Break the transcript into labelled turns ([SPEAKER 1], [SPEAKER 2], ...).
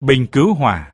[SPEAKER 1] Bình cứu hỏa.